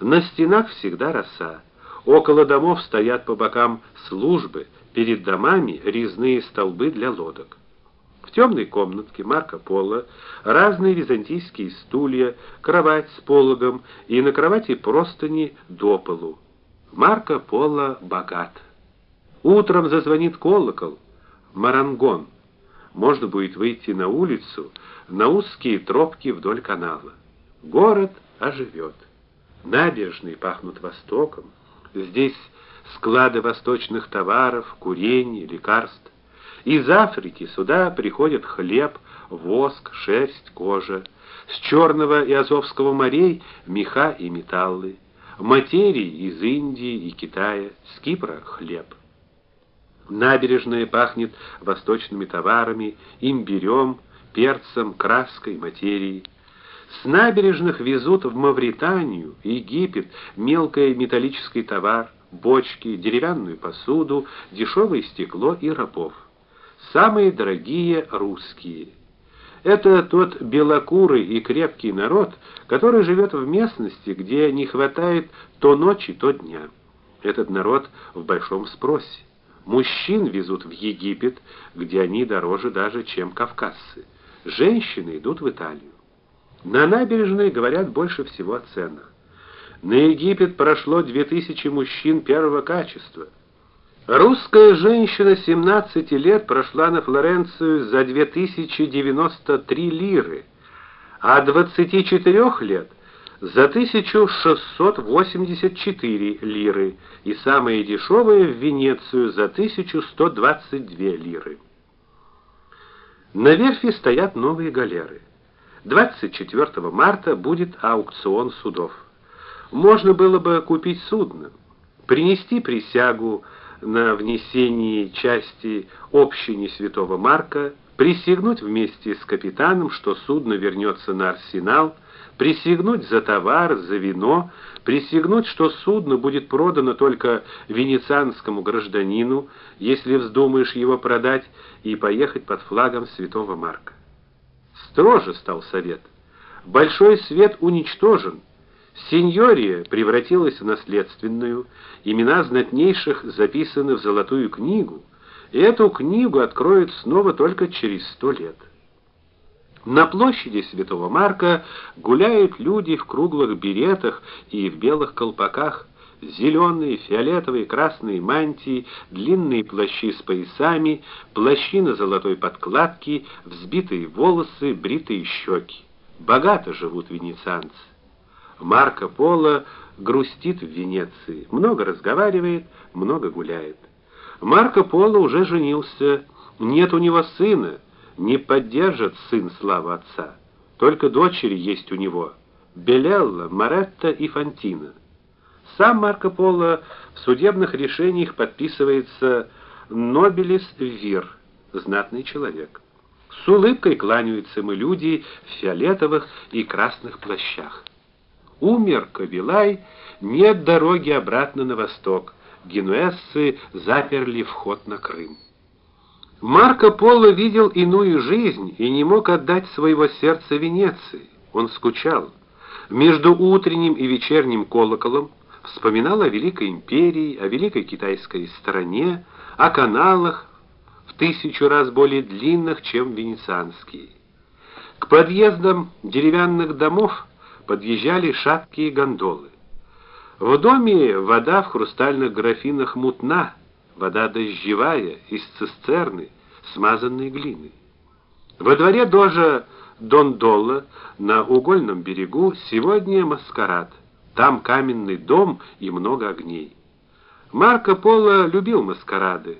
На стенах всегда роса. Около домов стоят по бокам службы, перед домами резные столбы для лодок. В темной комнатке Марко Поло разные византийские стулья, кровать с пологом и на кровати простыни до полу. Марко Поло богат. Утром зазвонит колокол. Марангон. Можно будет выйти на улицу, на узкие тропки вдоль канала. Город оживет. Набережные пахнут востоком. Здесь склады восточных товаров, курения, лекарств. Из Африки сюда приходят хлеб, воск, шерсть, кожа. С Черного и Азовского морей меха и металлы. Материи из Индии и Китая, с Кипра хлеб. Набережная пахнет восточными товарами, имбирем, перцем, краской, материей. С набережных везут в Мавританию, Египет мелкий металлический товар, бочки, деревянную посуду, дешевое стекло и рабов. Самые дорогие русские. Это тот белокурый и крепкий народ, который живет в местности, где не хватает то ночи, то дня. Этот народ в большом спросе. Мужчин везут в Египет, где они дороже даже, чем кавказцы. Женщины идут в Италию. На набережной говорят больше всего о ценах. На Египет прошло 2000 мужчин первого качества. Русская женщина 17 лет прошла на Флоренцию за 2093 лиры, а 24 лет за 1684 лиры и самые дешевые в Венецию за 1122 лиры. На верфи стоят новые галеры. 24 марта будет аукцион судов. Можно было бы купить судно, принести присягу на внесении части общини Святого Марка, присягнуть вместе с капитаном, что судно вернется на арсенал присягнуть за товар, за вино, присягнуть, что судно будет продано только венецианскому гражданину, если вздумаешь его продать, и поехать под флагом Святого Марка. Строже стал совет. Большой свет уничтожен. Сеньория превратилась в наследственную, имена знатнейших записаны в золотую книгу, и эту книгу откроют снова только через сто лет. На площади Святого Марка гуляют люди в круглых беретах и в белых колпаках, зеленые, фиолетовые, красные мантии, длинные плащи с поясами, плащи на золотой подкладке, взбитые волосы, бритые щеки. Богато живут венецианцы. Марко Поло грустит в Венеции, много разговаривает, много гуляет. Марко Поло уже женился, нет у него сына не поддержит сын славу отца. Только дочери есть у него: Белелла, Маретта и Фантина. Сам Марко Поло в судебных решениях подписывается Нобелис Вир, знатный человек. С улыбкой кланяются мы люди в фиолетовых и красных плащах. Умер Кавилай, нет дороги обратно на восток. Генуэзцы заперли вход на Крым. Марко Поло видел иную жизнь и не мог отдать своего сердца Венеции. Он скучал. Между утренним и вечерним колоколом вспоминал о великой империи, о великой китайской стране, о каналах в тысячу раз более длинных, чем венецианские. К подъездам деревянных домов подъезжали шаткие гондолы. В доме вода в хрустальных графинах мутна, вода дождевая из цистерны, смазанной глиной. Во дворе дожа Дондолла на угольном берегу сегодня маскарад. Там каменный дом и много огней. Марко Поло любил маскарады.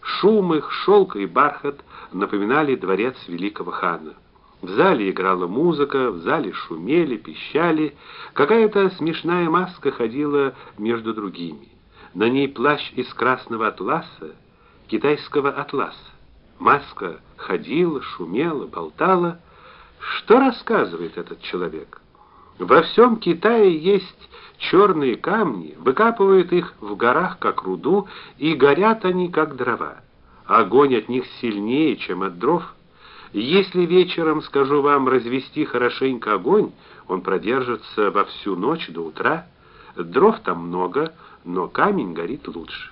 Шум их, шелк и бархат напоминали дворец великого хана. В зале играла музыка, в зале шумели, пищали, какая-то смешная маска ходила между другими. На ней плащ из красного атласа, китайского атласа. Маска ходила, шумела, болтала. Что рассказывает этот человек? Во всем Китае есть черные камни, выкапывают их в горах как руду, и горят они как дрова. Огонь от них сильнее, чем от дров. Если вечером, скажу вам, развести хорошенько огонь, он продержится во всю ночь до утра. Дров там много, но камень горит лучше.